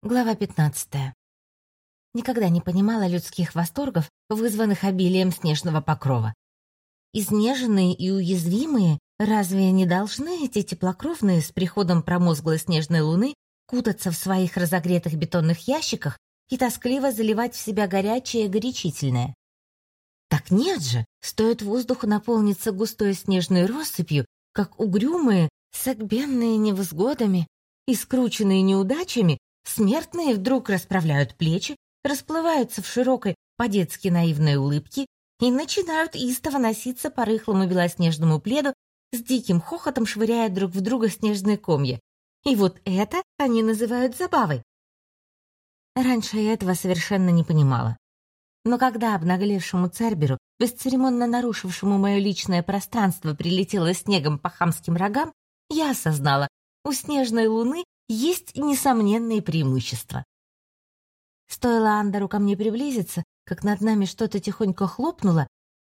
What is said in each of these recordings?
Глава 15. Никогда не понимала людских восторгов, вызванных обилием снежного покрова. Изнеженные и уязвимые, разве не должны эти теплокровные с приходом промозглой снежной луны кутаться в своих разогретых бетонных ящиках и тоскливо заливать в себя горячее и горячительное? Так нет же, стоит воздуху наполниться густой снежной россыпью, как угрюмые, согбенные невзгодами и скрученные неудачами, Смертные вдруг расправляют плечи, расплываются в широкой, по-детски наивной улыбке и начинают истово носиться по рыхлому белоснежному пледу, с диким хохотом швыряя друг в друга снежные комья. И вот это они называют забавой. Раньше я этого совершенно не понимала. Но когда обнаглевшему Церберу, бесцеремонно нарушившему мое личное пространство, прилетело снегом по хамским рогам, я осознала, у снежной луны есть несомненные преимущества. Стоило Андеру ко мне приблизиться, как над нами что-то тихонько хлопнуло,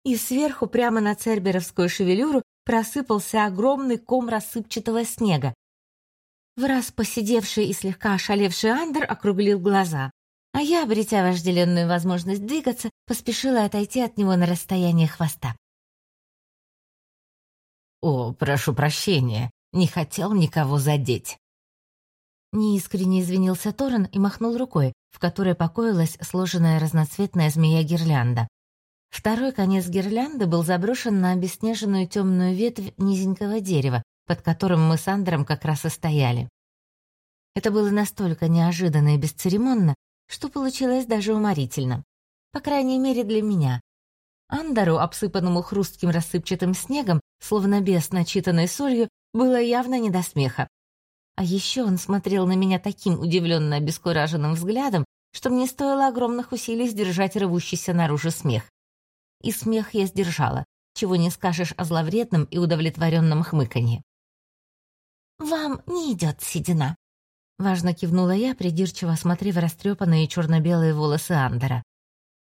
и сверху прямо на церберовскую шевелюру просыпался огромный ком рассыпчатого снега. В раз посидевший и слегка ошалевший Андер округлил глаза, а я, обретя вожделенную возможность двигаться, поспешила отойти от него на расстояние хвоста. «О, прошу прощения, не хотел никого задеть», Неискренне извинился Торрен и махнул рукой, в которой покоилась сложенная разноцветная змея-гирлянда. Второй конец гирлянды был заброшен на обеснеженную темную ветвь низенького дерева, под которым мы с Андером как раз и стояли. Это было настолько неожиданно и бесцеремонно, что получилось даже уморительно. По крайней мере, для меня. Андеру, обсыпанному хрустким рассыпчатым снегом, словно без начитанной солью, было явно не до смеха. А еще он смотрел на меня таким удивленно обескураженным взглядом, что мне стоило огромных усилий сдержать рвущийся наружу смех. И смех я сдержала, чего не скажешь о зловредном и удовлетворенном хмыканье. «Вам не идет седина», — важно кивнула я, придирчиво осмотрев растрепанные черно-белые волосы Андера.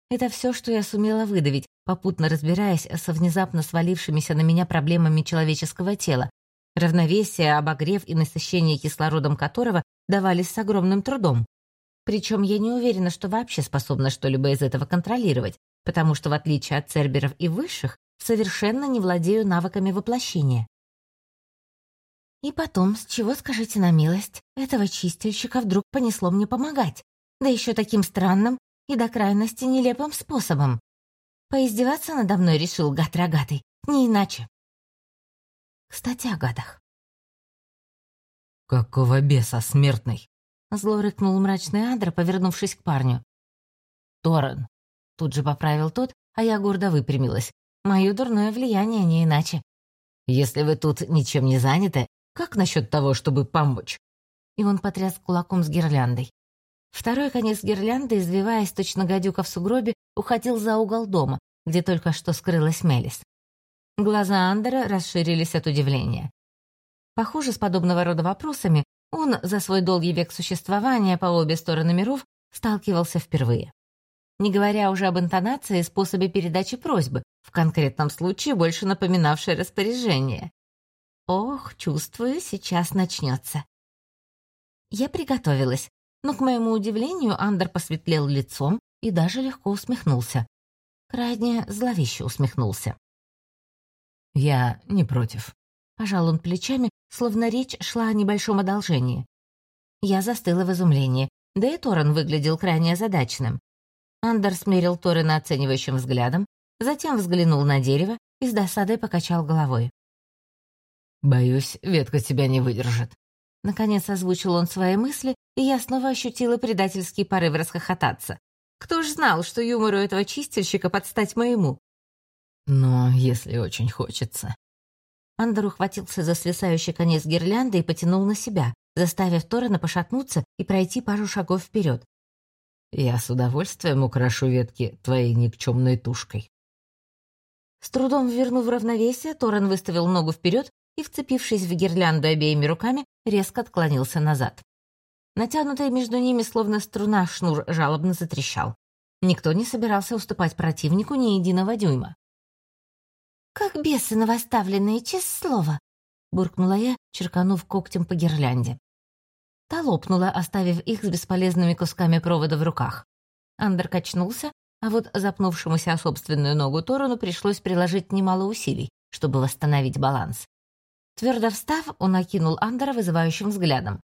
Это все, что я сумела выдавить, попутно разбираясь со внезапно свалившимися на меня проблемами человеческого тела, равновесие, обогрев и насыщение кислородом которого давались с огромным трудом. Причем я не уверена, что вообще способна что-либо из этого контролировать, потому что, в отличие от церберов и высших, совершенно не владею навыками воплощения. И потом, с чего, скажите на милость, этого чистильщика вдруг понесло мне помогать, да еще таким странным и до крайности нелепым способом. Поиздеваться надо мной решил гад рогатый, не иначе. Кстати, о гадах. «Какого беса, смертный?» Зло рыкнул мрачный Андра, повернувшись к парню. «Торрен!» Тут же поправил тот, а я гордо выпрямилась. Мое дурное влияние не иначе. «Если вы тут ничем не заняты, как насчет того, чтобы помочь?» И он потряс кулаком с гирляндой. Второй конец гирлянды, извиваясь точно гадюка в сугробе, уходил за угол дома, где только что скрылась Мелис. Глаза Андера расширились от удивления. Похоже, с подобного рода вопросами он за свой долгий век существования по обе стороны миров сталкивался впервые. Не говоря уже об интонации и способе передачи просьбы, в конкретном случае больше напоминавшей распоряжение. Ох, чувствую, сейчас начнется. Я приготовилась, но, к моему удивлению, Андер посветлел лицом и даже легко усмехнулся. Крайне зловеще усмехнулся. «Я не против». Пожал он плечами, словно речь шла о небольшом одолжении. Я застыла в изумлении, да и Торрен выглядел крайне озадаченным. Андер смерил Торрена оценивающим взглядом, затем взглянул на дерево и с досадой покачал головой. «Боюсь, ветка тебя не выдержит». Наконец озвучил он свои мысли, и я снова ощутила предательский порыв расхохотаться. Кто ж знал, что юмору этого чистильщика подстать моему? Но если очень хочется. Андер ухватился за свисающий конец гирлянды и потянул на себя, заставив Торрена пошатнуться и пройти пару шагов вперед. «Я с удовольствием украшу ветки твоей никчемной тушкой». С трудом вернув равновесие, Торрен выставил ногу вперед и, вцепившись в гирлянду обеими руками, резко отклонился назад. Натянутый между ними, словно струна, шнур жалобно затрещал. Никто не собирался уступать противнику ни единого дюйма. «Как бесы новоставленные, честное слово!» — буркнула я, черканув когтем по гирлянде. Та лопнула, оставив их с бесполезными кусками провода в руках. Андер качнулся, а вот запнувшемуся о собственную ногу Торону пришлось приложить немало усилий, чтобы восстановить баланс. Твердо встав, он окинул Андера вызывающим взглядом.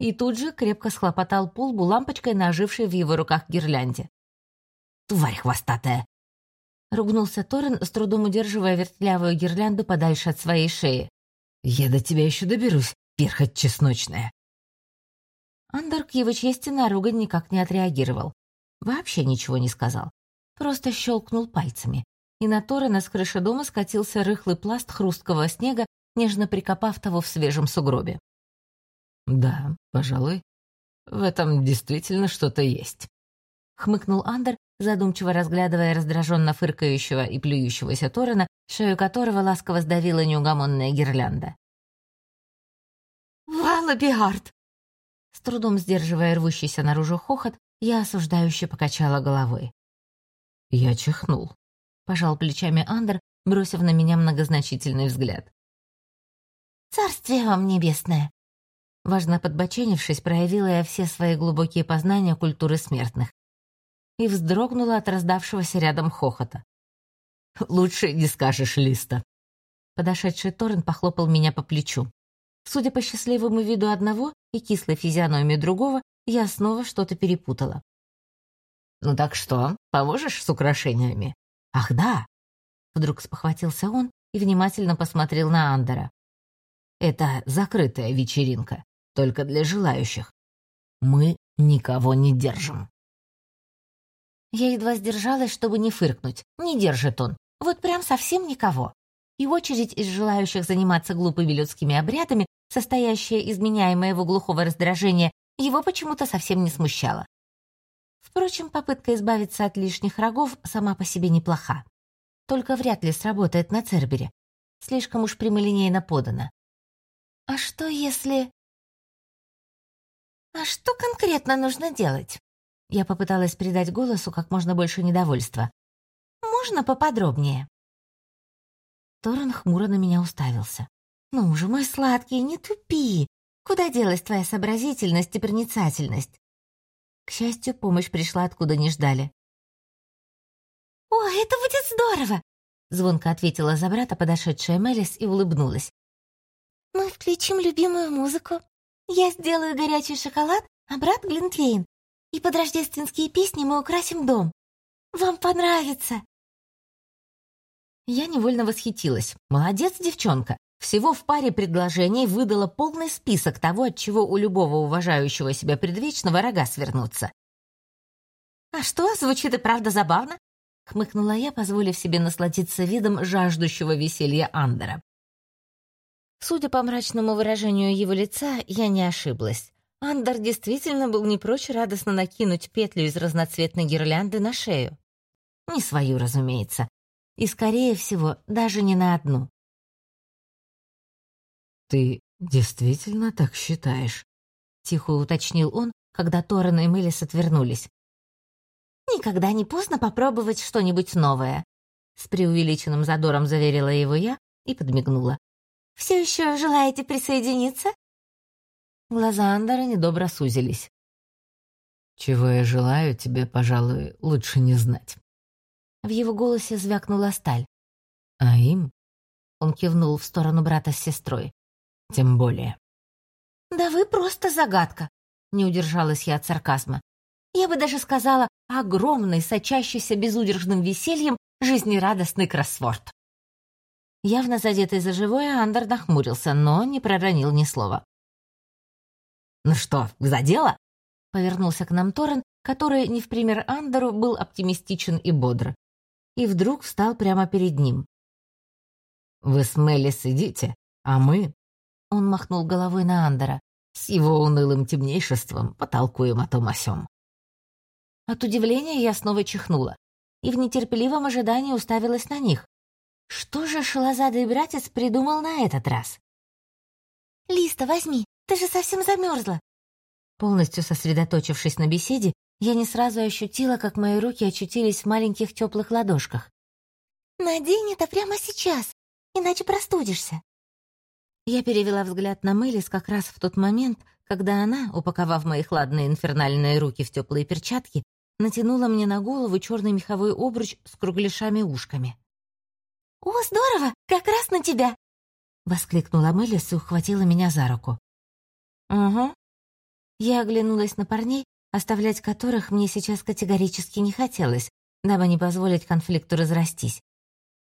И тут же крепко схлопотал полбу лампочкой на ожившей в его руках гирлянде. «Тварь хвостатая!» Ругнулся Торрен, с трудом удерживая вертлявую гирлянду подальше от своей шеи. «Я до тебя еще доберусь, перхоть чесночная!» Андер к его чести на ругань никак не отреагировал. Вообще ничего не сказал. Просто щелкнул пальцами. И на Торрена с крыши дома скатился рыхлый пласт хрусткого снега, нежно прикопав того в свежем сугробе. «Да, пожалуй, в этом действительно что-то есть», — хмыкнул Андер, задумчиво разглядывая раздраженно фыркающего и плюющегося Торрена, шею которого ласково сдавила неугомонная гирлянда. «Вала Биард!» С трудом сдерживая рвущийся наружу хохот, я осуждающе покачала головой. Я чихнул. Пожал плечами Андер, бросив на меня многозначительный взгляд. «Царствие вам небесное!» Важно подбоченившись, проявила я все свои глубокие познания культуры смертных. И вздрогнула от раздавшегося рядом хохота. «Лучше не скажешь, Листа!» Подошедший Торрен похлопал меня по плечу. Судя по счастливому виду одного и кислой физиономии другого, я снова что-то перепутала. «Ну так что, поможешь с украшениями?» «Ах, да!» Вдруг спохватился он и внимательно посмотрел на Андера. «Это закрытая вечеринка, только для желающих. Мы никого не держим». Я едва сдержалась, чтобы не фыркнуть. Не держит он. Вот прям совсем никого. И очередь из желающих заниматься глупыми людскими обрядами, состоящая из меняемого глухого раздражения его почему-то совсем не смущало. Впрочем, попытка избавиться от лишних рогов сама по себе неплоха. Только вряд ли сработает на Цербере. Слишком уж прямолинейно подано. А что если... А что конкретно нужно делать? Я попыталась придать голосу как можно больше недовольства. Можно поподробнее? Торрен хмуро на меня уставился. «Ну же, мой сладкий, не тупи! Куда делась твоя сообразительность и проницательность? К счастью, помощь пришла откуда не ждали. «О, это будет здорово!» Звонко ответила за брата подошедшая Мелис и улыбнулась. «Мы включим любимую музыку. Я сделаю горячий шоколад, а брат — глинтвейн. И под рождественские песни мы украсим дом. Вам понравится!» Я невольно восхитилась. Молодец, девчонка. Всего в паре предложений выдала полный список того, от чего у любого уважающего себя предвечного рога свернутся. «А что, звучит и правда забавно?» — хмыкнула я, позволив себе насладиться видом жаждущего веселья Андера. Судя по мрачному выражению его лица, я не ошиблась. Андер действительно был не прочь радостно накинуть петлю из разноцветной гирлянды на шею. Не свою, разумеется. И, скорее всего, даже не на одну. «Ты действительно так считаешь?» — тихо уточнил он, когда Торрен и Мелис отвернулись. «Никогда не поздно попробовать что-нибудь новое», — с преувеличенным задором заверила его я и подмигнула. «Все еще желаете присоединиться?» Глаза Андера недобро сузились. «Чего я желаю, тебе, пожалуй, лучше не знать». В его голосе звякнула сталь. «А им?» Он кивнул в сторону брата с сестрой тем более. «Да вы просто загадка!» — не удержалась я от сарказма. Я бы даже сказала, огромный, сочащийся безудержным весельем, жизнерадостный кроссворд. Явно задетый за живое, Андер нахмурился, но не проронил ни слова. «Ну что, за дело?» — повернулся к нам Торрен, который, не в пример Андеру, был оптимистичен и бодр. И вдруг встал прямо перед ним. «Вы с Мелли сидите, а мы он махнул головой на Андера. «С его унылым темнейшеством потолкуем о том о сём». От удивления я снова чихнула и в нетерпеливом ожидании уставилась на них. Что же шалозадый братец придумал на этот раз? «Листа, возьми, ты же совсем замерзла!» Полностью сосредоточившись на беседе, я не сразу ощутила, как мои руки очутились в маленьких теплых ладошках. «Надень это прямо сейчас, иначе простудишься!» Я перевела взгляд на Мэлис как раз в тот момент, когда она, упаковав мои хладные инфернальные руки в теплые перчатки, натянула мне на голову черный меховой обруч с кругляшами-ушками. «О, здорово! Как раз на тебя!» — воскликнула Мелис и ухватила меня за руку. «Угу». Я оглянулась на парней, оставлять которых мне сейчас категорически не хотелось, дабы не позволить конфликту разрастись.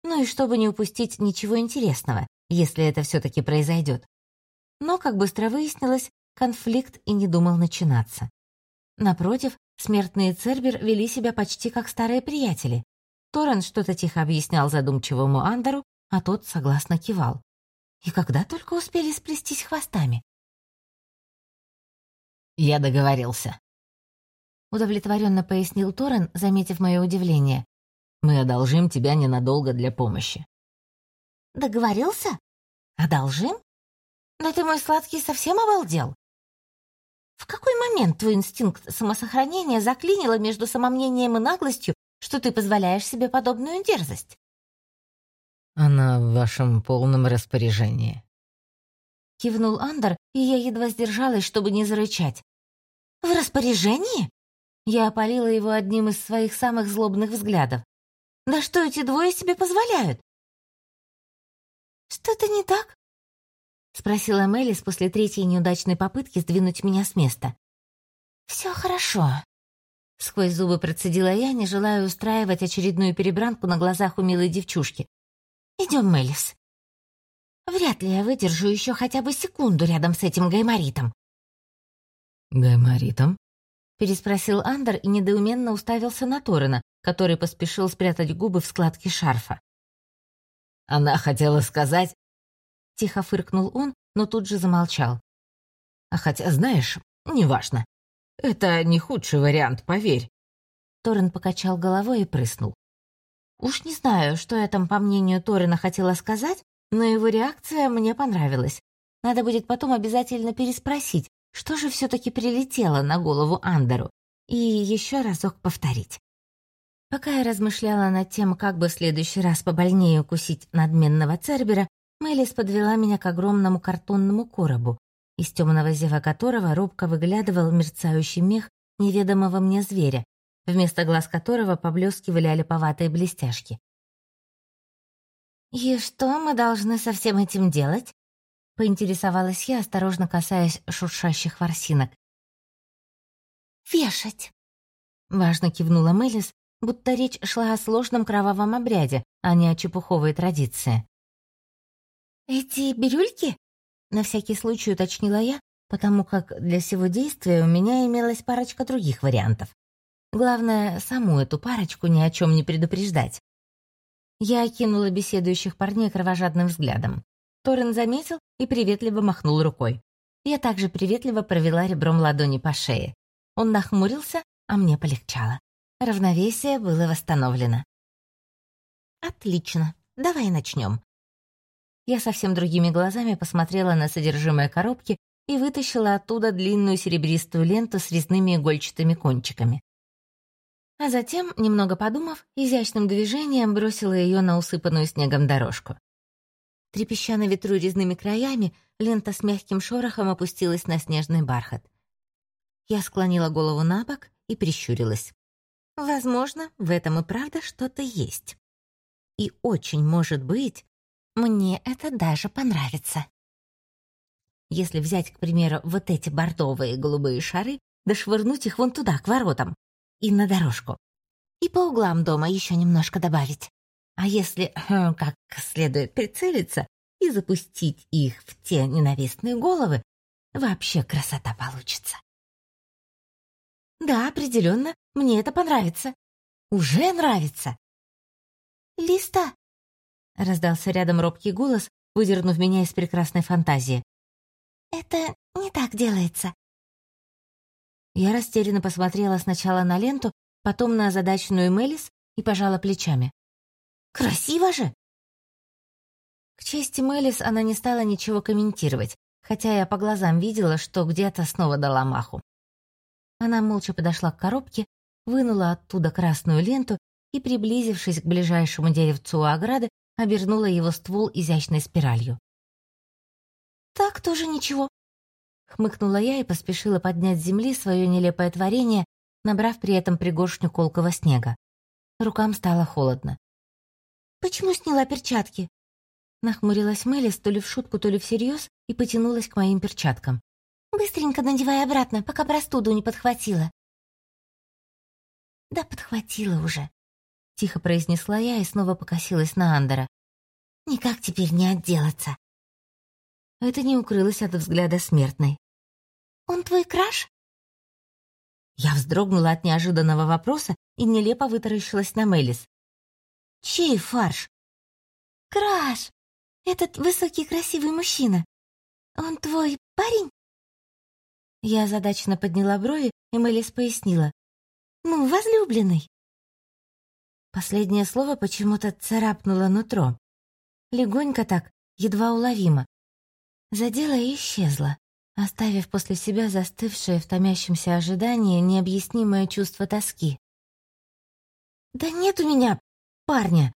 Ну и чтобы не упустить ничего интересного, если это все таки произойдет. Но, как быстро выяснилось, конфликт и не думал начинаться. Напротив, смертные Цербер вели себя почти как старые приятели. Торрен что-то тихо объяснял задумчивому Андеру, а тот согласно кивал. И когда только успели сплестись хвостами? «Я договорился», — удовлетворенно пояснил Торрен, заметив мое удивление. «Мы одолжим тебя ненадолго для помощи». «Договорился? Одолжим? Да ты, мой сладкий, совсем обалдел? В какой момент твой инстинкт самосохранения заклинило между самомнением и наглостью, что ты позволяешь себе подобную дерзость?» «Она в вашем полном распоряжении», — кивнул Андер, и я едва сдержалась, чтобы не зарычать. «В распоряжении?» Я опалила его одним из своих самых злобных взглядов. «Да что эти двое себе позволяют?» «Что-то не так?» — спросила Мелис после третьей неудачной попытки сдвинуть меня с места. «Все хорошо», — сквозь зубы процедила я, не желая устраивать очередную перебранку на глазах у милой девчушки. Идем, Мелис. Вряд ли я выдержу еще хотя бы секунду рядом с этим гайморитом. Гайморитом? Переспросил Андер и недоуменно уставился на Торена, который поспешил спрятать губы в складке шарфа. Она хотела сказать... Тихо фыркнул он, но тут же замолчал. А хотя, знаешь, неважно. Это не худший вариант, поверь. Торрен покачал головой и прыснул. Уж не знаю, что я там, по мнению Торина, хотела сказать, но его реакция мне понравилась. Надо будет потом обязательно переспросить, что же все-таки прилетело на голову Андеру, и еще разок повторить. Пока я размышляла над тем, как бы в следующий раз побольнее укусить надменного Цербера, Мелис подвела меня к огромному картонному коробу, из темного зева которого робко выглядывал мерцающий мех неведомого мне зверя, вместо глаз которого поблескивали олиповатые блестяшки. «И что мы должны со всем этим делать?» — поинтересовалась я, осторожно касаясь шуршащих ворсинок. «Вешать!» — важно кивнула Мелис, будто речь шла о сложном кровавом обряде, а не о чепуховой традиции. «Эти бирюльки?» — на всякий случай уточнила я, потому как для всего действия у меня имелась парочка других вариантов. Главное, саму эту парочку ни о чем не предупреждать. Я окинула беседующих парней кровожадным взглядом. Торрен заметил и приветливо махнул рукой. Я также приветливо провела ребром ладони по шее. Он нахмурился, а мне полегчало. Равновесие было восстановлено. «Отлично, давай начнем». Я совсем другими глазами посмотрела на содержимое коробки и вытащила оттуда длинную серебристую ленту с резными игольчатыми кончиками. А затем, немного подумав, изящным движением бросила ее на усыпанную снегом дорожку. Трепеща на ветру резными краями, лента с мягким шорохом опустилась на снежный бархат. Я склонила голову на бок и прищурилась. Возможно, в этом и правда что-то есть. И очень может быть, мне это даже понравится. Если взять, к примеру, вот эти бордовые голубые шары, да швырнуть их вон туда, к воротам, и на дорожку. И по углам дома еще немножко добавить. А если как следует прицелиться и запустить их в те ненавистные головы, вообще красота получится. Да, определенно, мне это понравится. Уже нравится. Листа, раздался рядом робкий голос, выдернув меня из прекрасной фантазии. Это не так делается. Я растерянно посмотрела сначала на ленту, потом на озадаченную Мелис и пожала плечами. «Красиво же!» К чести Мелис она не стала ничего комментировать, хотя я по глазам видела, что где-то снова дала маху. Она молча подошла к коробке, вынула оттуда красную ленту и, приблизившись к ближайшему деревцу у ограды, обернула его ствол изящной спиралью. «Так тоже ничего», — Хмыкнула я и поспешила поднять с земли свое нелепое творение, набрав при этом пригоршню колкого снега. Рукам стало холодно. «Почему сняла перчатки?» Нахмурилась Мэлис то ли в шутку, то ли всерьез и потянулась к моим перчаткам. «Быстренько надевай обратно, пока простуду не подхватила». «Да подхватила уже», — тихо произнесла я и снова покосилась на Андера. «Никак теперь не отделаться». Это не укрылось от взгляда смертной. «Он твой краш?» Я вздрогнула от неожиданного вопроса и нелепо вытаращилась на Мелис. «Чей фарш?» «Краш! Этот высокий красивый мужчина. Он твой парень?» Я озадаченно подняла брови, и Мелис пояснила. «Ну, возлюбленный». Последнее слово почему-то царапнуло нутро. Легонько так, едва уловимо. Задело и исчезло, оставив после себя застывшее в томящемся ожидании необъяснимое чувство тоски. «Да нет у меня парня!»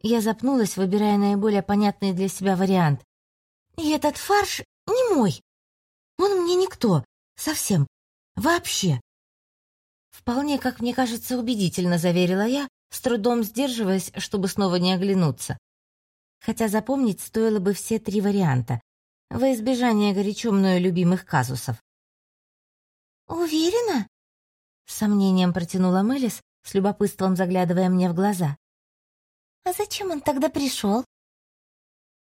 Я запнулась, выбирая наиболее понятный для себя вариант. «И этот фарш не мой. Он мне никто. Совсем. Вообще». Вполне, как мне кажется, убедительно заверила я, с трудом сдерживаясь, чтобы снова не оглянуться. Хотя запомнить стоило бы все три варианта, во избежание горячо мною любимых казусов. «Уверена?» — с сомнением протянула Мелис, с любопытством заглядывая мне в глаза. «А зачем он тогда пришел?»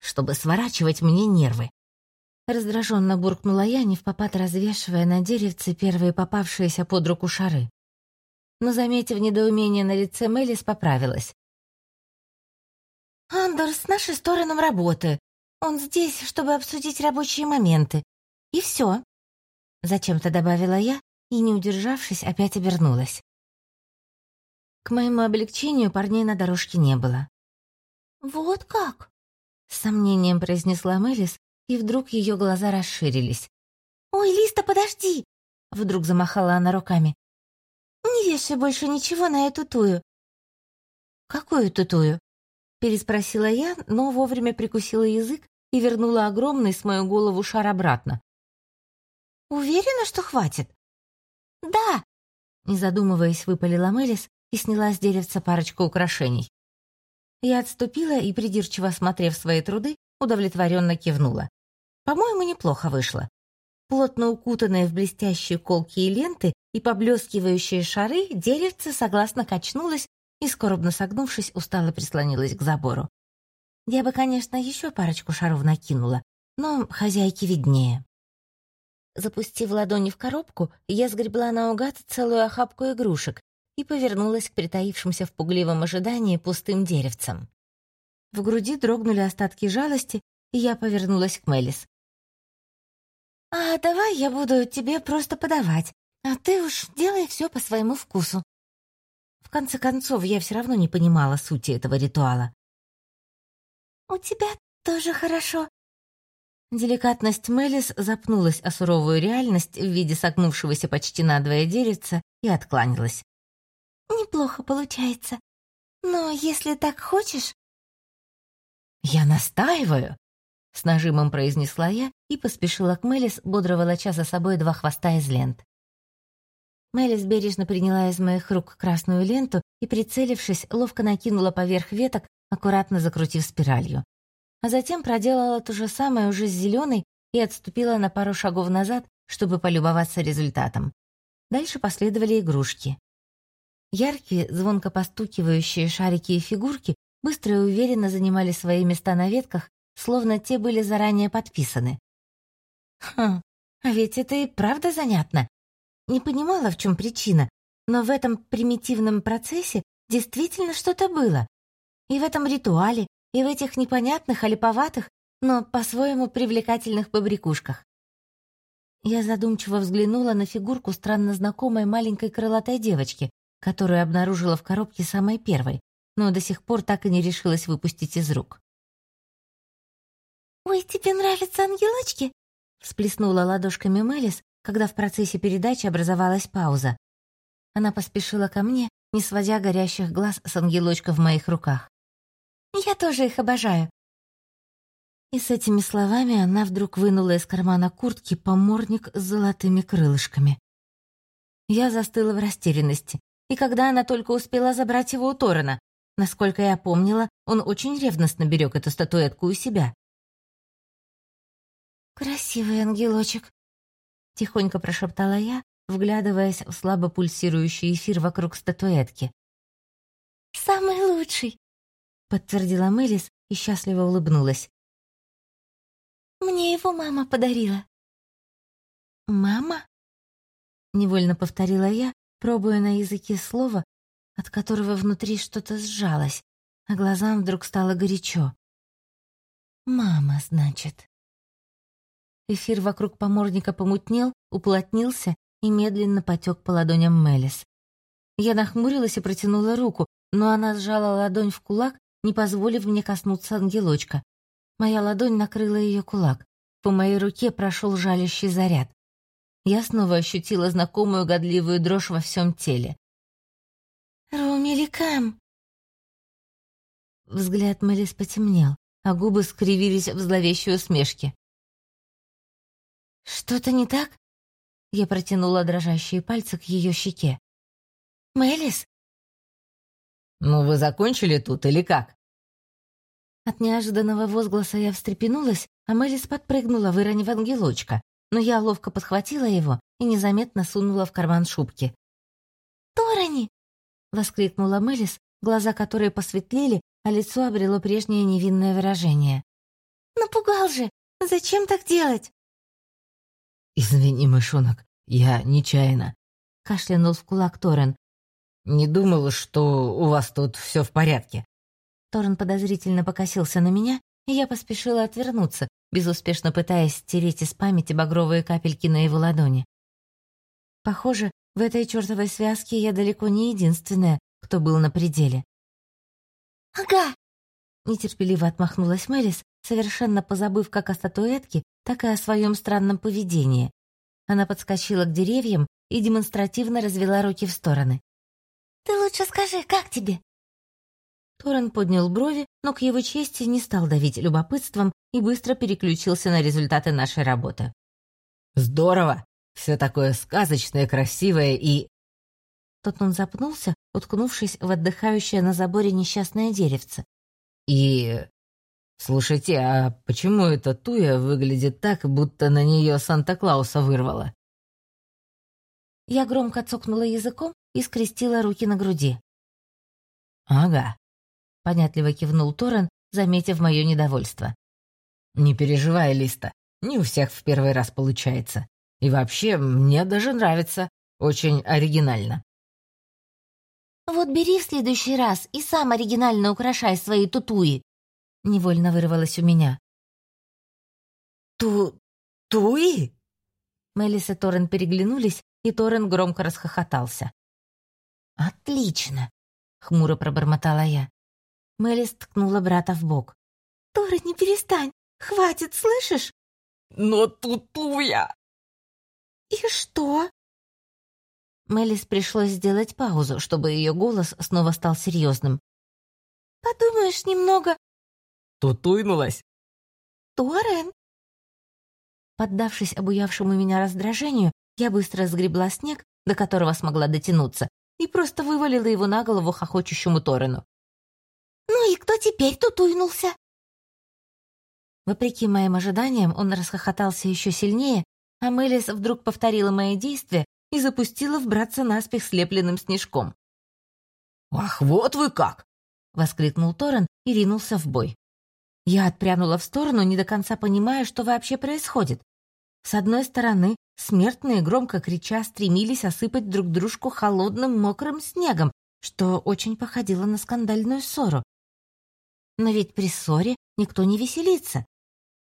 «Чтобы сворачивать мне нервы». Раздраженно буркнула я, не в попад развешивая на деревце первые попавшиеся под руку шары. Но, заметив недоумение на лице Мелис, поправилась. «Андер с нашей стороной работы. Он здесь, чтобы обсудить рабочие моменты. И все. Зачем-то добавила я и, не удержавшись, опять обернулась. К моему облегчению парней на дорожке не было. «Вот как?» — с сомнением произнесла Мелис, и вдруг ее глаза расширились. «Ой, Листа, подожди!» — вдруг замахала она руками. «Не вешай больше ничего на эту тую». «Какую тутую?» — переспросила я, но вовремя прикусила язык и вернула огромный с мою голову шар обратно. «Уверена, что хватит?» «Да!» Не задумываясь, выпалила Мелис и сняла с деревца парочку украшений. Я отступила и, придирчиво осмотрев свои труды, удовлетворенно кивнула. По-моему, неплохо вышло. Плотно укутанные в блестящие колкие ленты и поблескивающие шары, деревце согласно качнулось и, скоробно согнувшись, устало прислонилось к забору. Я бы, конечно, еще парочку шаров накинула, но хозяйке виднее. Запустив ладони в коробку, я сгребла наугад целую охапку игрушек и повернулась к притаившимся в пугливом ожидании пустым деревцам. В груди дрогнули остатки жалости, и я повернулась к Мелис. «А давай я буду тебе просто подавать, а ты уж делай все по своему вкусу». В конце концов, я все равно не понимала сути этого ритуала. «У тебя тоже хорошо». Деликатность Мелис запнулась о суровую реальность в виде согнувшегося почти надвое деревца и откланялась. «Неплохо получается. Но если так хочешь...» «Я настаиваю!» — с нажимом произнесла я и поспешила к Мелис, бодро волоча за собой два хвоста из лент. Мелис бережно приняла из моих рук красную ленту и, прицелившись, ловко накинула поверх веток аккуратно закрутив спиралью. А затем проделала то же самое уже с зеленой и отступила на пару шагов назад, чтобы полюбоваться результатом. Дальше последовали игрушки. Яркие, звонко постукивающие шарики и фигурки быстро и уверенно занимали свои места на ветках, словно те были заранее подписаны. Хм, а ведь это и правда занятно. Не понимала, в чем причина, но в этом примитивном процессе действительно что-то было. И в этом ритуале, и в этих непонятных, олиповатых, но по-своему привлекательных побрякушках. Я задумчиво взглянула на фигурку странно знакомой маленькой крылатой девочки, которую обнаружила в коробке самой первой, но до сих пор так и не решилась выпустить из рук. «Ой, тебе нравятся ангелочки?» всплеснула ладошками Мелис, когда в процессе передачи образовалась пауза. Она поспешила ко мне, не сводя горящих глаз с ангелочка в моих руках. Я тоже их обожаю». И с этими словами она вдруг вынула из кармана куртки поморник с золотыми крылышками. Я застыла в растерянности, и когда она только успела забрать его у Торрена, насколько я помнила, он очень ревностно берег эту статуэтку у себя. «Красивый ангелочек», — тихонько прошептала я, вглядываясь в слабо пульсирующий эфир вокруг статуэтки. «Самый лучший», — подтвердила Мелис и счастливо улыбнулась. Мне его мама подарила». «Мама?» — невольно повторила я, пробуя на языке слово, от которого внутри что-то сжалось, а глазам вдруг стало горячо. «Мама, значит». Эфир вокруг поморника помутнел, уплотнился и медленно потек по ладоням Мелис. Я нахмурилась и протянула руку, но она сжала ладонь в кулак, не позволив мне коснуться ангелочка. Моя ладонь накрыла ее кулак. По моей руке прошел жалящий заряд. Я снова ощутила знакомую годливую дрожь во всем теле. «Румеликам!» Взгляд Мелис потемнел, а губы скривились в зловещей усмешке. «Что-то не так?» Я протянула дрожащие пальцы к ее щеке. «Мелис?» «Ну, вы закончили тут или как?» От неожиданного возгласа я встрепенулась, а Мелис подпрыгнула, выронив ангелочка, но я ловко подхватила его и незаметно сунула в карман шубки. «Торони!» — воскликнула Мелис, глаза которой посветлели, а лицо обрело прежнее невинное выражение. «Напугал же! Зачем так делать?» «Извини, мышонок, я нечаянно», — кашлянул в кулак Торрен. «Не думал, что у вас тут все в порядке. Торн подозрительно покосился на меня, и я поспешила отвернуться, безуспешно пытаясь стереть из памяти багровые капельки на его ладони. Похоже, в этой чертовой связке я далеко не единственная, кто был на пределе. «Ага!» — нетерпеливо отмахнулась Мэлис, совершенно позабыв как о статуэтке, так и о своем странном поведении. Она подскочила к деревьям и демонстративно развела руки в стороны. «Ты лучше скажи, как тебе?» Торрен поднял брови, но к его чести не стал давить любопытством и быстро переключился на результаты нашей работы. «Здорово! Все такое сказочное, красивое и...» Тут он запнулся, уткнувшись в отдыхающее на заборе несчастное деревце. «И... Слушайте, а почему эта туя выглядит так, будто на нее Санта-Клауса вырвало?» Я громко цокнула языком и скрестила руки на груди. «Ага, — понятливо кивнул Торрен, заметив мое недовольство. «Не переживай, Листа, не у всех в первый раз получается. И вообще, мне даже нравится. Очень оригинально». «Вот бери в следующий раз и сам оригинально украшай свои тутуи», — невольно вырвалось у меня. «Ту... туи?» Мелис и Торрен переглянулись, и Торрен громко расхохотался. «Отлично!» — хмуро пробормотала я. Мелис ткнула брата в бок. «Тора, не перестань! Хватит, слышишь?» «Но тутуя!» «И что?» Мелис пришлось сделать паузу, чтобы ее голос снова стал серьезным. «Подумаешь немного...» «Тутуйнулась?» «Торрен?» Поддавшись обуявшему меня раздражению, я быстро сгребла снег, до которого смогла дотянуться, и просто вывалила его на голову хохочущему Торену. «Ну и кто теперь тут уйнулся?» Вопреки моим ожиданиям, он расхохотался еще сильнее, а Мелис вдруг повторила мои действия и запустила в братца наспех слепленным снежком. «Ах, вот вы как!» — воскликнул Торрен и ринулся в бой. Я отпрянула в сторону, не до конца понимая, что вообще происходит. С одной стороны, смертные, громко крича, стремились осыпать друг дружку холодным мокрым снегом, что очень походило на скандальную ссору. Но ведь при ссоре никто не веселится,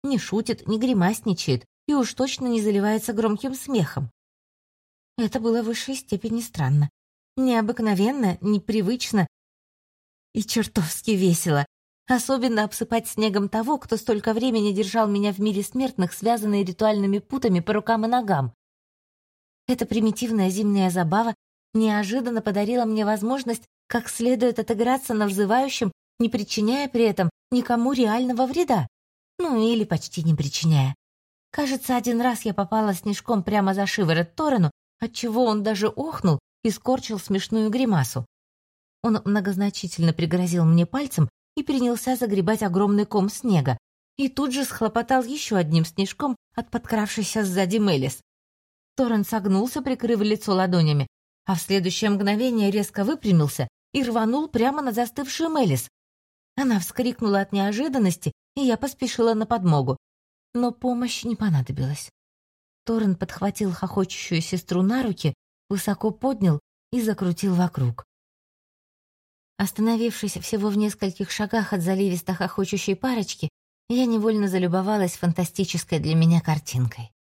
не шутит, не гримасничает и уж точно не заливается громким смехом. Это было в высшей степени странно. Необыкновенно, непривычно и чертовски весело. Особенно обсыпать снегом того, кто столько времени держал меня в мире смертных, связанной ритуальными путами по рукам и ногам. Эта примитивная зимняя забава неожиданно подарила мне возможность как следует отыграться на взывающем не причиняя при этом никому реального вреда. ну или почти не причиняя. Кажется, один раз я попала снежком прямо за шиворот Торену, отчего он даже охнул и скорчил смешную гримасу. Он многозначительно пригрозил мне пальцем и принялся загребать огромный ком снега, и тут же схлопотал еще одним снежком от подкравшейся сзади Мелис. Торрен согнулся, прикрыв лицо ладонями, а в следующее мгновение резко выпрямился и рванул прямо на застывшую Мелис. Она вскрикнула от неожиданности, и я поспешила на подмогу. Но помощь не понадобилась. Торрен подхватил хохочущую сестру на руки, высоко поднял и закрутил вокруг. Остановившись всего в нескольких шагах от заливисто хохочущей парочки, я невольно залюбовалась фантастической для меня картинкой.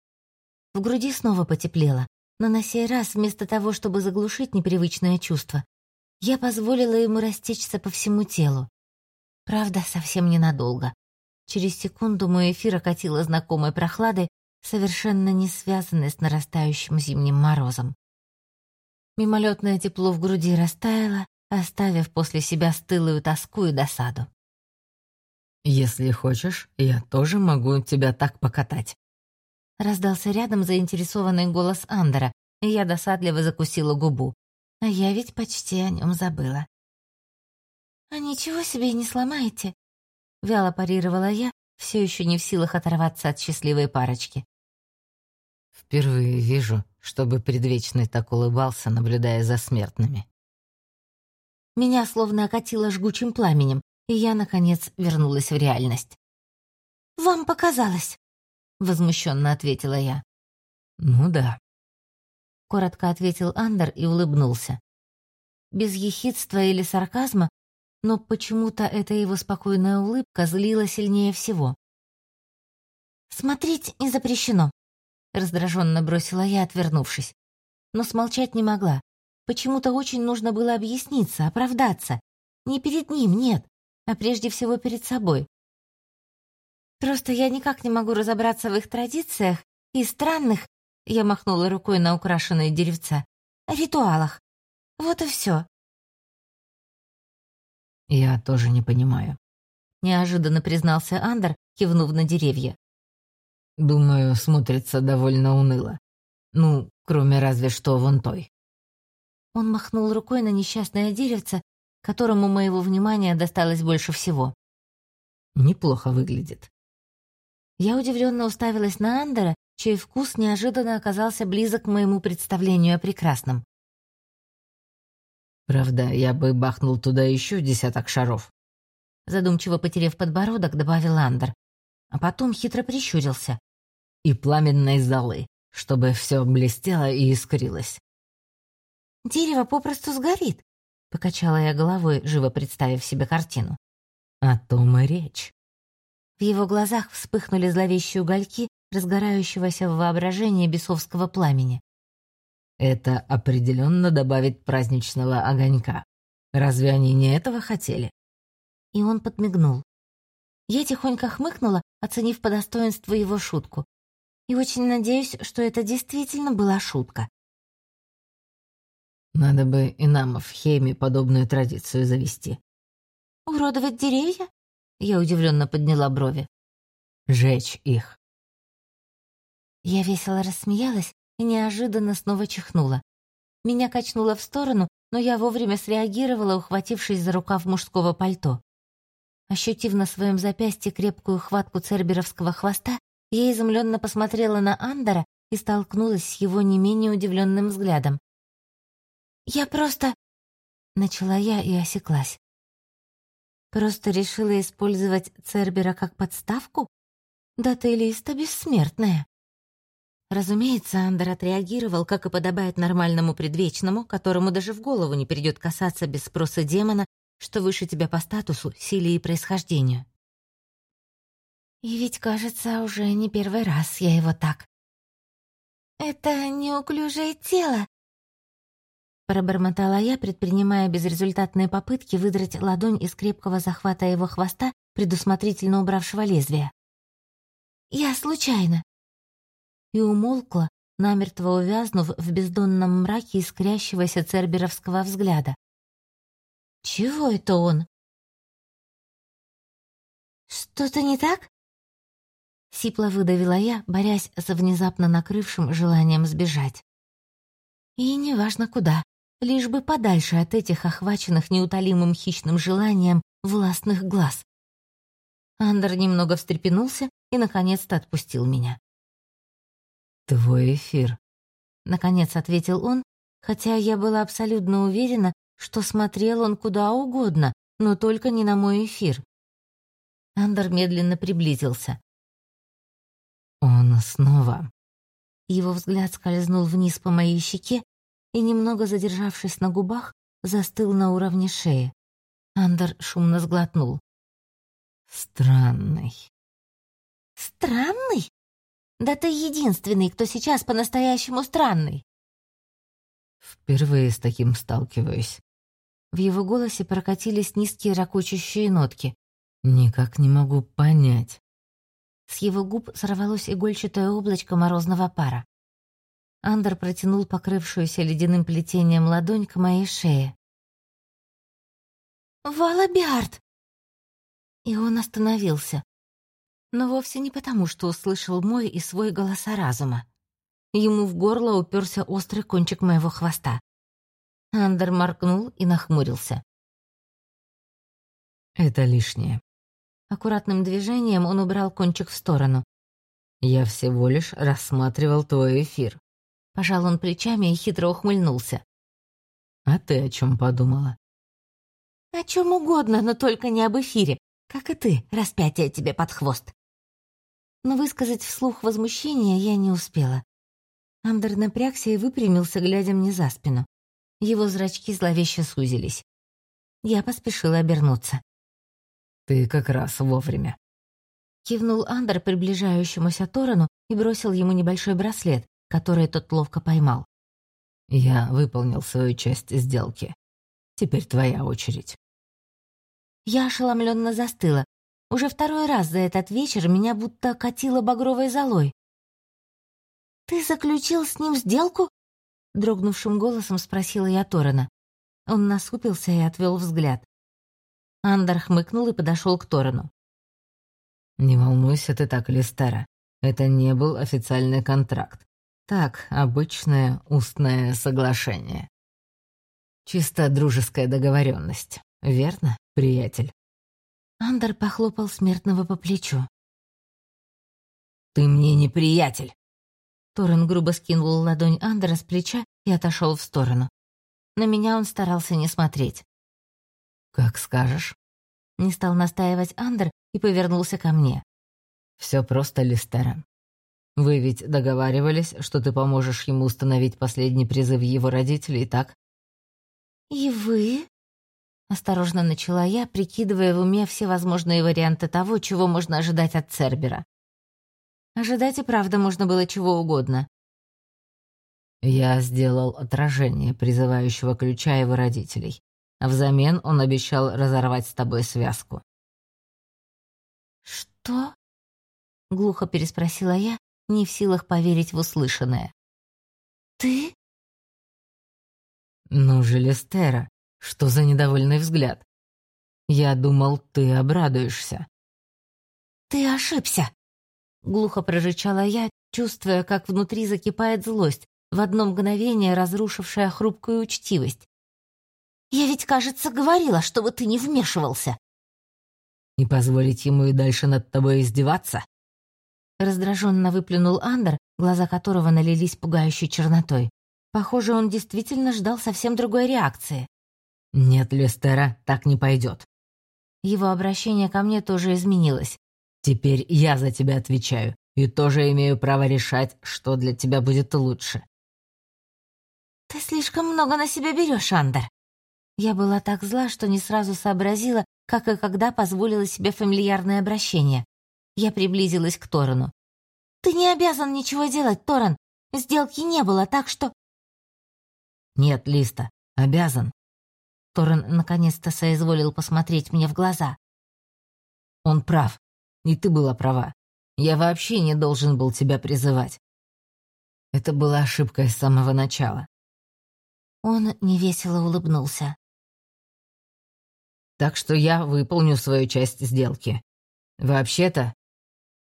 В груди снова потеплело, но на сей раз вместо того, чтобы заглушить непривычное чувство, я позволила ему растечься по всему телу. Правда, совсем ненадолго. Через секунду мой эфир окатило знакомой прохладой, совершенно не связанной с нарастающим зимним морозом. Мимолетное тепло в груди растаяло, оставив после себя стылую тоску и досаду. «Если хочешь, я тоже могу тебя так покатать». Раздался рядом заинтересованный голос Андера, и я досадливо закусила губу. А я ведь почти о нем забыла. «А ничего себе не сломаете?» Вяло парировала я, все еще не в силах оторваться от счастливой парочки. «Впервые вижу, чтобы предвечный так улыбался, наблюдая за смертными». Меня словно окатило жгучим пламенем, и я, наконец, вернулась в реальность. «Вам показалось», — возмущенно ответила я. «Ну да», — коротко ответил Андер и улыбнулся. Без ехидства или сарказма, но почему-то эта его спокойная улыбка злила сильнее всего. «Смотреть не запрещено», — раздраженно бросила я, отвернувшись. Но смолчать не могла. Почему-то очень нужно было объясниться, оправдаться. Не перед ним, нет, а прежде всего перед собой. Просто я никак не могу разобраться в их традициях и странных, я махнула рукой на украшенные деревца, ритуалах. Вот и все. «Я тоже не понимаю», — неожиданно признался Андер, кивнув на деревья. «Думаю, смотрится довольно уныло. Ну, кроме разве что вон той». Он махнул рукой на несчастное деревце, которому моего внимания досталось больше всего. «Неплохо выглядит». Я удивленно уставилась на Андера, чей вкус неожиданно оказался близок к моему представлению о прекрасном. Правда, я бы бахнул туда еще десяток шаров. Задумчиво потеряв подбородок, добавил Андер. А потом хитро прищурился. И пламенной золы, чтобы все блестело и искрилось. «Дерево попросту сгорит», — покачала я головой, живо представив себе картину. «О том и речь». В его глазах вспыхнули зловещие угольки разгорающегося в воображении бесовского пламени. Это определенно добавит праздничного огонька. Разве они не этого хотели? И он подмигнул. Я тихонько хмыкнула, оценив по достоинству его шутку. И очень надеюсь, что это действительно была шутка. Надо бы и нам в Хейме подобную традицию завести. Уродовать деревья? Я удивленно подняла брови. Жечь их. Я весело рассмеялась и неожиданно снова чихнула. Меня качнуло в сторону, но я вовремя среагировала, ухватившись за рукав мужского пальто. Ощутив на своем запястье крепкую хватку церберовского хвоста, я изумленно посмотрела на Андера и столкнулась с его не менее удивленным взглядом. «Я просто...» — начала я и осеклась. «Просто решила использовать Цербера как подставку? Да ты листа бессмертная!» Разумеется, Андер отреагировал, как и подобает нормальному предвечному, которому даже в голову не придет касаться без спроса демона, что выше тебя по статусу, силе и происхождению. И ведь, кажется, уже не первый раз я его так. «Это неуклюжее тело», — пробормотала я, предпринимая безрезультатные попытки выдрать ладонь из крепкого захвата его хвоста, предусмотрительно убравшего лезвие. «Я случайно и умолкла, намертво увязнув в бездонном мраке искрящегося церберовского взгляда. «Чего это он?» «Что-то не так?» Сипло выдавила я, борясь с внезапно накрывшим желанием сбежать. И неважно куда, лишь бы подальше от этих охваченных неутолимым хищным желанием властных глаз. Андер немного встрепенулся и, наконец-то, отпустил меня. «Твой эфир», — наконец ответил он, хотя я была абсолютно уверена, что смотрел он куда угодно, но только не на мой эфир. Андер медленно приблизился. «Он снова...» Его взгляд скользнул вниз по моей щеке и, немного задержавшись на губах, застыл на уровне шеи. Андер шумно сглотнул. «Странный». «Странный? Да ты единственный, кто сейчас по-настоящему странный». «Впервые с таким сталкиваюсь». В его голосе прокатились низкие ракочущие нотки. «Никак не могу понять». С его губ сорвалось игольчатое облачко морозного пара. Андер протянул покрывшуюся ледяным плетением ладонь к моей шее. «Валабиард!» И он остановился. Но вовсе не потому, что услышал мой и свой голоса разума. Ему в горло уперся острый кончик моего хвоста. Андер моркнул и нахмурился. «Это лишнее». Аккуратным движением он убрал кончик в сторону. «Я всего лишь рассматривал твой эфир». Пожал он плечами и хитро ухмыльнулся. «А ты о чем подумала?» «О чем угодно, но только не об эфире, как и ты, распятие тебе под хвост». Но высказать вслух возмущение я не успела. Андер напрягся и выпрямился, глядя мне за спину. Его зрачки зловеще сузились. Я поспешила обернуться. «Ты как раз вовремя», Кивнул Андер приближающемуся Торану и бросил ему небольшой браслет, который тот ловко поймал. «Я выполнил свою часть сделки. Теперь твоя очередь». Я ошеломленно застыла. Уже второй раз за этот вечер меня будто катило багровой золой. «Ты заключил с ним сделку?» Дрогнувшим голосом спросила я Торана. Он насупился и отвел взгляд. Андер хмыкнул и подошел к Торану. «Не волнуйся ты так, Листера. Это не был официальный контракт. Так, обычное устное соглашение. Чисто дружеская договоренность, верно, приятель?» Андер похлопал смертного по плечу. «Ты мне не приятель!» Торрен грубо скинул ладонь Андера с плеча и отошел в сторону. На меня он старался не смотреть. «Как скажешь». Не стал настаивать Андер и повернулся ко мне. «Все просто, Листера. Вы ведь договаривались, что ты поможешь ему установить последний призыв его родителей, так? И вы? Осторожно начала я, прикидывая в уме все возможные варианты того, чего можно ожидать от Цербера. Ожидать и правда можно было чего угодно. Я сделал отражение призывающего ключа его родителей, а взамен он обещал разорвать с тобой связку. «Что?» — глухо переспросила я, не в силах поверить в услышанное. «Ты?» «Ну же, Листера, что за недовольный взгляд? Я думал, ты обрадуешься». «Ты ошибся!» — глухо прорычала я, чувствуя, как внутри закипает злость, в одно мгновение разрушившая хрупкую учтивость. «Я ведь, кажется, говорила, чтобы ты не вмешивался». «Не позволить ему и дальше над тобой издеваться?» Раздраженно выплюнул Андер, глаза которого налились пугающей чернотой. Похоже, он действительно ждал совсем другой реакции. «Нет, Лестера, так не пойдет». Его обращение ко мне тоже изменилось. «Теперь я за тебя отвечаю, и тоже имею право решать, что для тебя будет лучше». «Ты слишком много на себя берешь, Андер». Я была так зла, что не сразу сообразила, как и когда позволила себе фамильярное обращение. Я приблизилась к Торану. «Ты не обязан ничего делать, Торан. Сделки не было, так что...» «Нет, Листа, обязан». Торан наконец-то соизволил посмотреть мне в глаза. «Он прав. И ты была права. Я вообще не должен был тебя призывать. Это была ошибкой с самого начала». Он невесело улыбнулся. «Так что я выполню свою часть сделки. Вообще-то,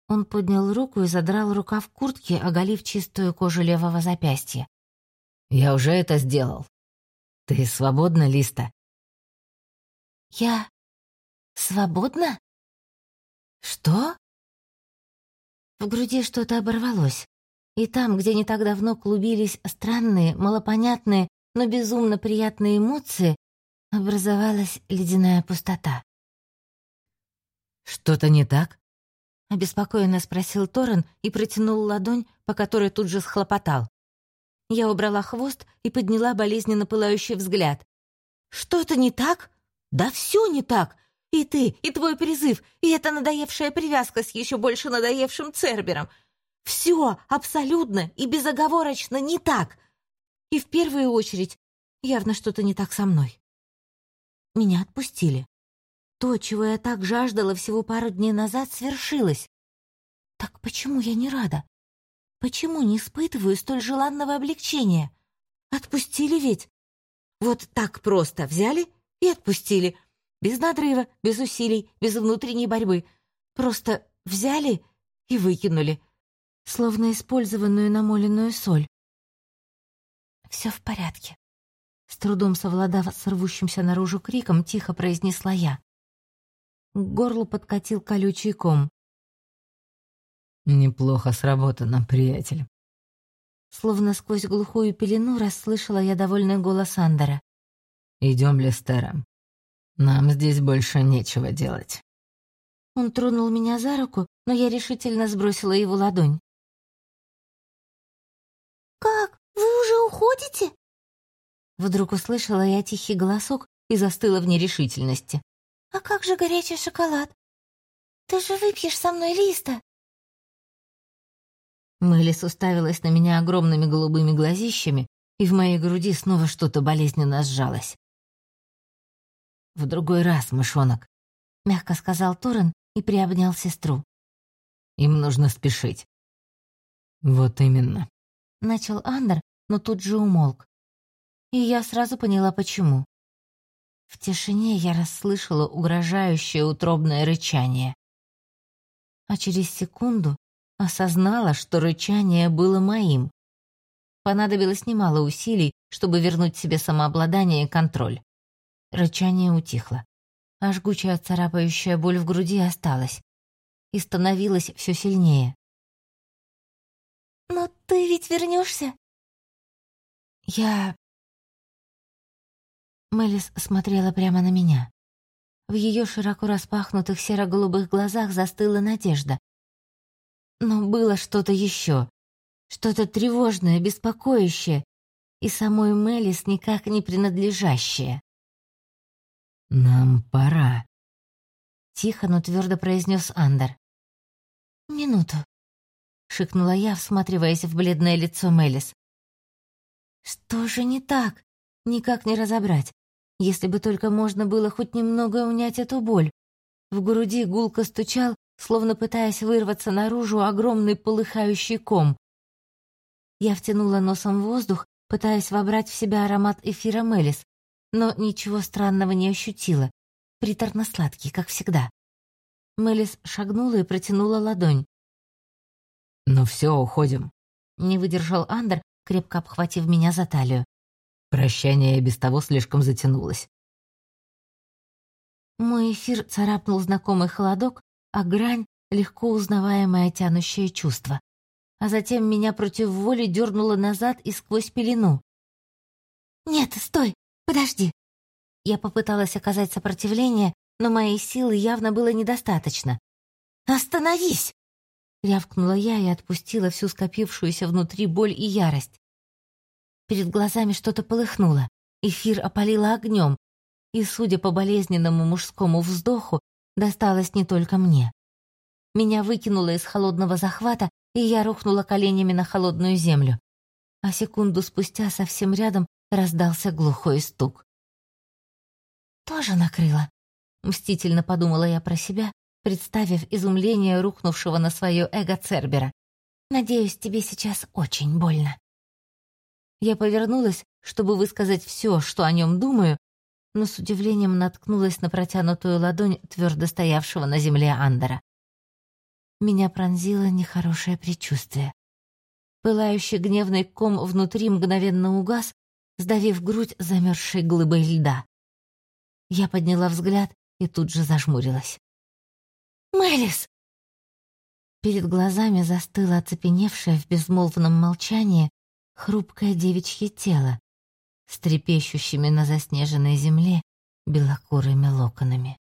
Он поднял руку и задрал рукав куртки, оголив чистую кожу левого запястья. «Я уже это сделал. Ты свободна, Листа?» «Я свободна?» «Что?» В груди что-то оборвалось. И там, где не так давно клубились странные, малопонятные, но безумно приятные эмоции, образовалась ледяная пустота. «Что-то не так?» — обеспокоенно спросил Торрен и протянул ладонь, по которой тут же схлопотал. Я убрала хвост и подняла болезненно пылающий взгляд. «Что-то не так? Да все не так! И ты, и твой призыв, и эта надоевшая привязка с еще больше надоевшим Цербером. Все абсолютно и безоговорочно не так. И в первую очередь явно что-то не так со мной. Меня отпустили. То, чего я так жаждала всего пару дней назад, свершилось. Так почему я не рада? Почему не испытываю столь желанного облегчения? Отпустили ведь? Вот так просто взяли и отпустили. Без надрыва, без усилий, без внутренней борьбы. Просто взяли и выкинули. Словно использованную намоленную соль. «Все в порядке», — с трудом совладав с рвущимся наружу криком, тихо произнесла я. К горлу подкатил колючий ком. «Неплохо сработано, приятель». Словно сквозь глухую пелену расслышала я довольный голос Андера. «Идем, Лестера. Нам здесь больше нечего делать». Он тронул меня за руку, но я решительно сбросила его ладонь. «Как? Вы уже уходите?» Вдруг услышала я тихий голосок и застыла в нерешительности. «А как же горячий шоколад? Ты же выпьешь со мной листа!» Мэлис уставилась на меня огромными голубыми глазищами, и в моей груди снова что-то болезненно сжалось. «В другой раз, мышонок», — мягко сказал Торрен и приобнял сестру. «Им нужно спешить». «Вот именно», — начал Андер, но тут же умолк. И я сразу поняла, почему. В тишине я расслышала угрожающее утробное рычание. А через секунду осознала, что рычание было моим. Понадобилось немало усилий, чтобы вернуть себе самообладание и контроль. Рычание утихло, а жгучая царапающая боль в груди осталась и становилась все сильнее. «Но ты ведь вернешься?» «Я...» Мелис смотрела прямо на меня. В ее широко распахнутых серо-голубых глазах застыла надежда. Но было что-то еще, что-то тревожное, беспокоящее, и самой Мелис никак не принадлежащее. «Нам пора», — тихо, но твердо произнес Андер. «Минуту», — шикнула я, всматриваясь в бледное лицо Мелис. «Что же не так? Никак не разобрать. Если бы только можно было хоть немного унять эту боль. В груди гулко стучал, словно пытаясь вырваться наружу огромный полыхающий ком. Я втянула носом воздух, пытаясь вобрать в себя аромат эфира Мелис, но ничего странного не ощутила. Приторно-сладкий, как всегда. Мелис шагнула и протянула ладонь. «Ну все, уходим», — не выдержал Андер, крепко обхватив меня за талию. Прощание и без того слишком затянулось. Мой эфир царапнул знакомый холодок, а грань — легко узнаваемое тянущее чувство. А затем меня против воли дернуло назад и сквозь пелену. «Нет, стой! «Подожди!» Я попыталась оказать сопротивление, но моей силы явно было недостаточно. «Остановись!» Рявкнула я и отпустила всю скопившуюся внутри боль и ярость. Перед глазами что-то полыхнуло, эфир опалило огнем, и, судя по болезненному мужскому вздоху, досталось не только мне. Меня выкинуло из холодного захвата, и я рухнула коленями на холодную землю. А секунду спустя совсем рядом раздался глухой стук. «Тоже накрыло», — мстительно подумала я про себя, представив изумление рухнувшего на свое эго Цербера. «Надеюсь, тебе сейчас очень больно». Я повернулась, чтобы высказать все, что о нем думаю, но с удивлением наткнулась на протянутую ладонь твердо стоявшего на земле Андера. меня пронзило нехорошее предчувствие. Пылающий гневный ком внутри мгновенно угас, сдавив грудь замерзшей глыбой льда. Я подняла взгляд и тут же зажмурилась. «Мэлис!» Перед глазами застыло оцепеневшее в безмолвном молчании хрупкое девичье тело с трепещущими на заснеженной земле белокурыми локонами.